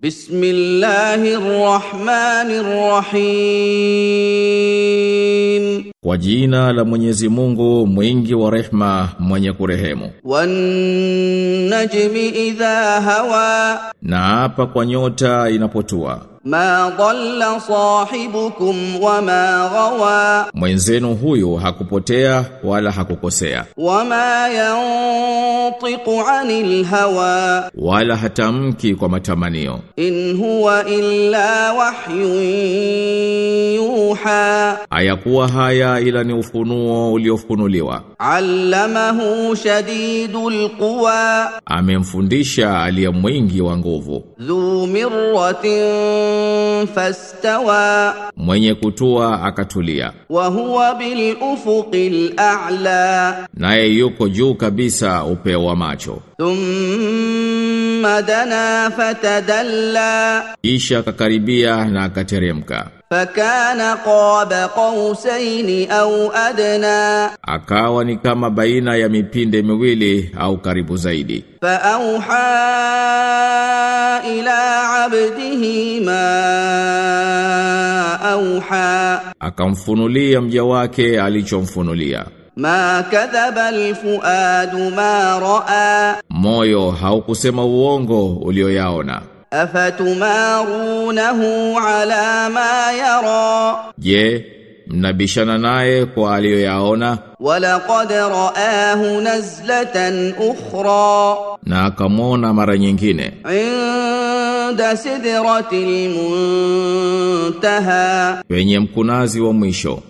بسم الله الرحمن الرحيم Kwa jina la Mwenyezi Mungu mwingi wa rehma mwenye kurehemu والنجم إذا هوى na hapa kwa nyota inapotua ma dhalla sahibukum wa ma ghawa, mwenzenu huyu hakupotea wala hakukosea. Wa ma yantiqu anil hawa, wala hatamki kwa matamanio. In huwa illa wahyun yuha, hayakuwa haya ila ni ufunuo uliofunuliwa. Allamahu shadidul quwa, amemfundisha aliye mwingi wa nguvu. Dhu mirratin fastawa mwenye kutua akatulia. Wa huwa bil ufuqil a'la. Naye yuko juu kabisa upeo wa macho. Thumma dana fatadalla. Kisha akakaribia na akateremka. Fakana qaba qausaini au adna. Akawa ni kama baina ya mipinde miwili au karibu zaidi. Fa ila abdihi ma auha, akamfunulia mja wake alichomfunulia. Ma kadhaba alfuadu ma raa, moyo haukusema uongo ulioyaona. Afatumarunahu ala ma yara, je mnabishana naye kwa aliyoyaona. Walaqad raahu nazlatan ukhra. Na akamwona mara nyingine. Inda sidratil muntaha. Wenye mkunazi wa mwisho.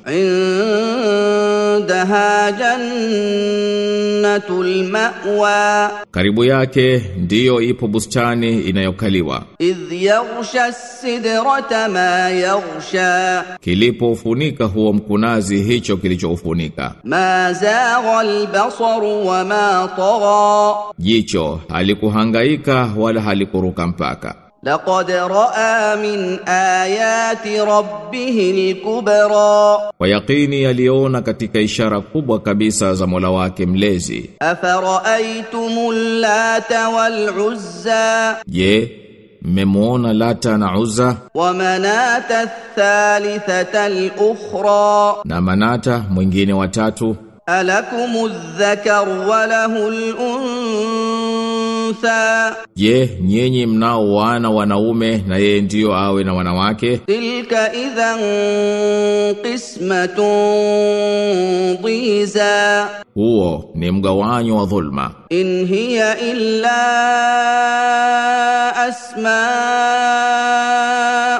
Indaha jannah jannatul ma'wa. Karibu yake ndiyo ipo bustani inayokaliwa. Idh yaghsha sidrata ma yaghsha. Kilipoufunika huo mkunazi hicho kilichoufunika Ma zagha albasaru wa ma tagha. Jicho halikuhangaika wala halikuruka mpaka. Laqad raa min ayati rabbih al-kubra, kwa yaqini aliona katika ishara kubwa kabisa za Mola wake mlezi. Afara'aytum lata wal uzza, je mmemuona Lata na Uzza? Wa manata thalithata al-ukhra, na Manata mwingine watatu. Alakumuz dhakar wa lahul unsa untha Ye, nyinyi mnao wana wanaume na ye ndio awe na wanawake? Tilka idhan qismatun dhiza Huo ni mgawanyo wa dhulma. In hiya illa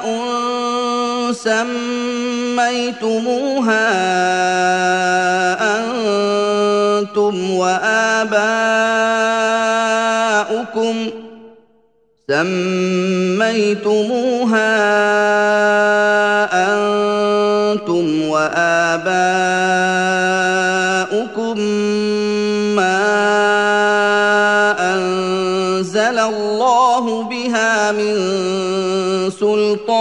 asma'un sammaytumuha antum wa abaa وآباؤكم سميتموها أنتم وآباؤكم ما أنزل الله بها من سلطان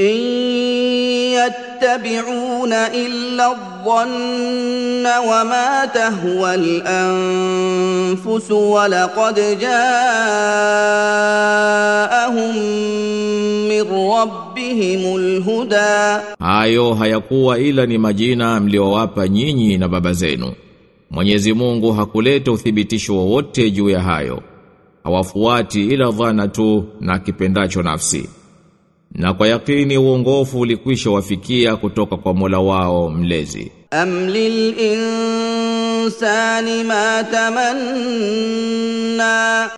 إن يتبعون إلا الظن وما تهوى الأنفس ولقد جاءهم من ربهم الهدى hayo hayakuwa ila ni majina mliowapa nyinyi na baba zenu Mwenyezi Mungu hakuleta uthibitisho wowote juu ya hayo hawafuati ila dhana tu na kipendacho nafsi Na kwa yakini uongofu ulikwisha wafikia kutoka kwa Mola wao mlezi. Am lil insani ma tamanna,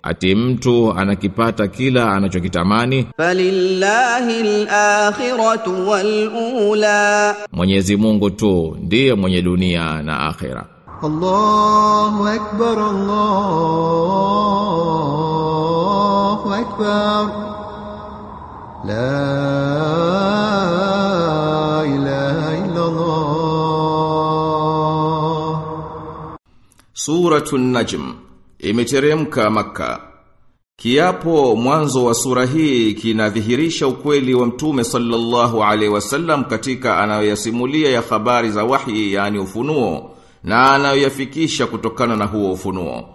ati mtu anakipata kila anachokitamani. Falillahi alakhiratu wal ula, Mwenyezi Mungu tu ndiye mwenye dunia na akhira. Allahu akbar, Allahu akbar la imeteremka Kiapo mwanzo wa sura hii kinadhihirisha ukweli wa Mtume sallallahu alaihi wasallam katika anayoyasimulia ya habari za wahi yani ufunuo na anayoyafikisha kutokana na huo ufunuo.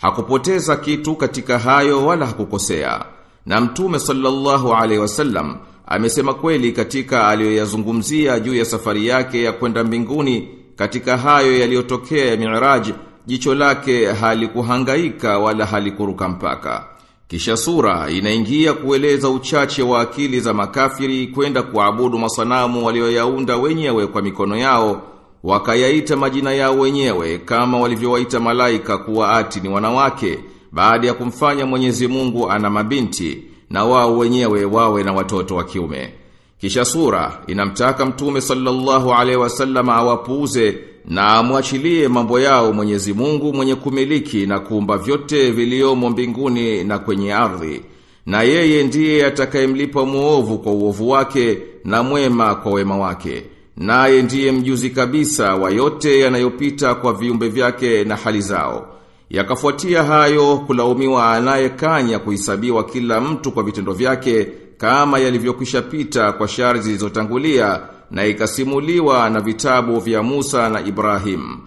Hakupoteza kitu katika hayo wala hakukosea. Na Mtume sallallahu alaihi wasallam amesema kweli katika aliyoyazungumzia juu ya safari yake ya kwenda mbinguni katika hayo yaliyotokea ya Mi'raj jicho lake halikuhangaika wala halikuruka mpaka. Kisha sura inaingia kueleza uchache wa akili za makafiri kwenda kuabudu masanamu walioyaunda wenyewe kwa mikono yao, wakayaita majina yao wenyewe kama walivyowaita malaika kuwa ati ni wanawake, baada ya kumfanya Mwenyezi Mungu ana mabinti na wao wenyewe wawe na watoto wa kiume. Kisha sura inamtaka Mtume sallallahu alaihi wasallam awapuuze na amwachilie mambo yao Mwenyezi Mungu mwenye kumiliki na kuumba vyote viliomo mbinguni na kwenye ardhi. Na yeye ndiye atakayemlipa muovu kwa uovu wake na mwema kwa wema wake. Naye ndiye mjuzi kabisa wa yote yanayopita kwa viumbe vyake na hali zao. Yakafuatia hayo kulaumiwa anayekanya kuhesabiwa kila mtu kwa vitendo vyake kama yalivyokwisha pita kwa shari zilizotangulia na ikasimuliwa na vitabu vya Musa na Ibrahim.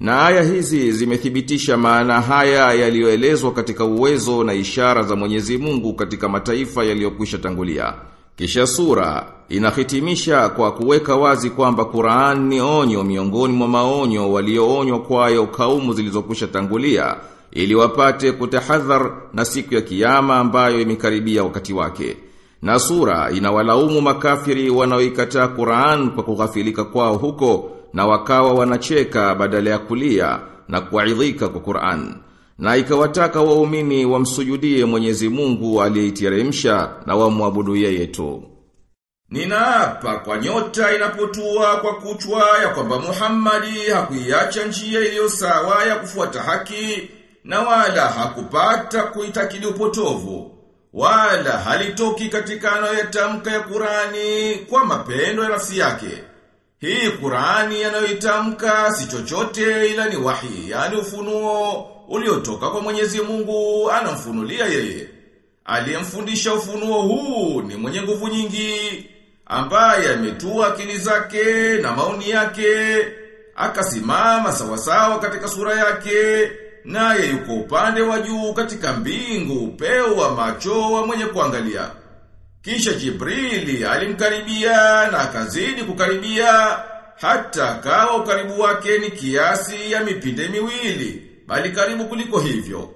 Na aya hizi zimethibitisha maana haya yaliyoelezwa katika uwezo na ishara za Mwenyezi Mungu katika mataifa yaliyokwisha tangulia. Kisha sura inahitimisha kwa kuweka wazi kwamba Qur'an ni onyo miongoni mwa maonyo walioonywa kwayo kaumu zilizokwisha tangulia ili wapate kutahadhar na siku ya kiyama ambayo imekaribia wakati wake. Na sura inawalaumu makafiri wanaoikataa Qur'an kwa kughafilika kwao huko na wakawa wanacheka badala ya kulia na kuaidhika kwa Qur'an. Na ikawataka waumini wamsujudie Mwenyezi Mungu aliyeiteremsha na wamwabudu yeye tu. Ninaapa kwa nyota inapotua kwa kuchwa ya kwamba Muhammadi hakuiacha njia iliyo sawa ya kufuata haki na wala hakupata kuitakidi upotovu wala halitoki katika anayotamka ya Qurani kwa mapendo ya nafsi yake. Hii Qurani anayoitamka si chochote ila ni wahi, yani ufunuo uliotoka kwa Mwenyezi Mungu anamfunulia yeye. Aliyemfundisha ufunuo huu ni mwenye nguvu nyingi ambaye ametua akili zake na maoni yake akasimama sawasawa katika sura yake naye yuko upande wa juu katika mbingu upeo wa macho wa mwenye kuangalia. Kisha Jibrili alimkaribia na akazidi kukaribia hata kawa ukaribu wake ni kiasi ya mipinde miwili, bali karibu kuliko hivyo.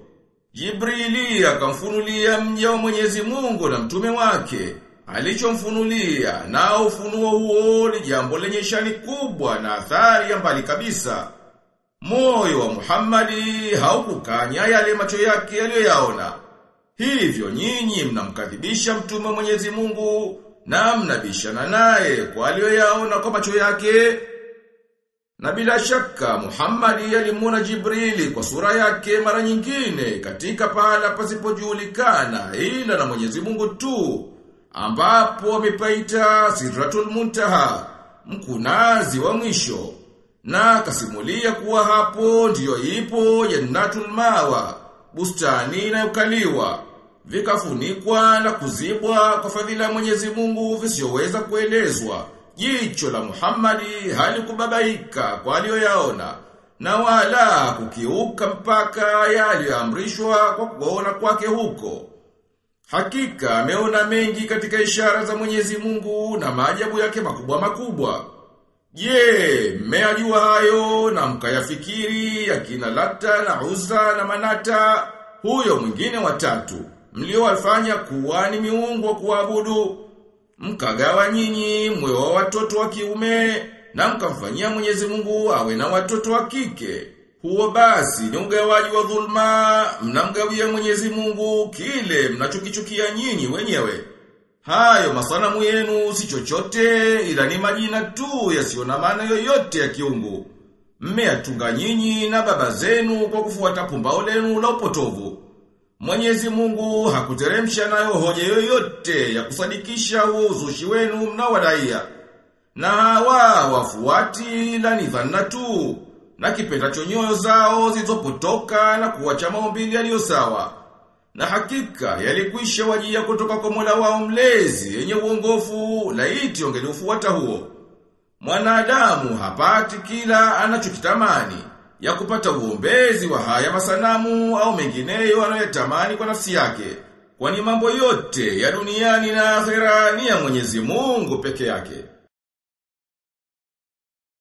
Jibrili akamfunulia mja wa Mwenyezi Mungu na mtume wake alichomfunulia na ufunuo huo ni jambo lenye shani kubwa na athari ya mbali kabisa. Moyo wa Muhammadi haukukanya yale macho yake aliyoyaona Hivyo nyinyi mnamkadhibisha mtume wa Mwenyezi Mungu na mnabishana naye kwa aliyoyaona kwa macho yake. Na bila shaka Muhammadi alimuona Jibrili kwa sura yake mara nyingine katika pahala pasipojulikana ila na Mwenyezi Mungu tu ambapo amepaita Sidratul Muntaha mkunazi wa mwisho. Na akasimulia kuwa hapo ndiyo ipo Jannatul Mawa bustani inayokaliwa. Vikafunikwa na kuzibwa kwa fadhila ya Mwenyezi Mungu visiyoweza kuelezwa. Jicho la Muhammadi halikubabaika kwa aliyoyaona na wala kukiuka mpaka yaliyoamrishwa kwa kuona kwake huko Hakika ameona mengi katika ishara za Mwenyezi Mungu na maajabu yake makubwa makubwa. Je, mmeajua hayo na mkayafikiri yakina Lata na Uzza na Manata, huyo mwingine watatu, mliowafanya kuwa ni miungu wa kuabudu, mkagawa nyinyi mwe wa watoto wa kiume na mkamfanyia Mwenyezi Mungu awe na watoto wa kike. Huo basi ni ungawaji wa dhulma, mnamgawia Mwenyezi Mungu kile mnachokichukia nyinyi wenyewe. Hayo masanamu yenu si chochote ila ni majina tu yasiyo na maana yoyote ya kiungu. Mmeyatunga nyinyi na baba zenu kwa kufuata pumbao lenu la upotovu. Mwenyezi Mungu hakuteremsha nayo hoja yoyote ya kusadikisha uzushi wenu mnaowadaia. Na hawa wafuati la ni tu na kipendacho nyoyo zao zilizopotoka na kuwacha maumbili yaliyo sawa. Na hakika yalikwisha wajia kutoka kwa Mola wao mlezi yenye uongofu laiti ongeliufuata huo. Mwanadamu hapati kila anachokitamani, ya kupata uombezi wa haya masanamu au mengineyo anayotamani kwa nafsi yake. Kwani mambo yote ya duniani na akhera ni ya Mwenyezi Mungu peke yake.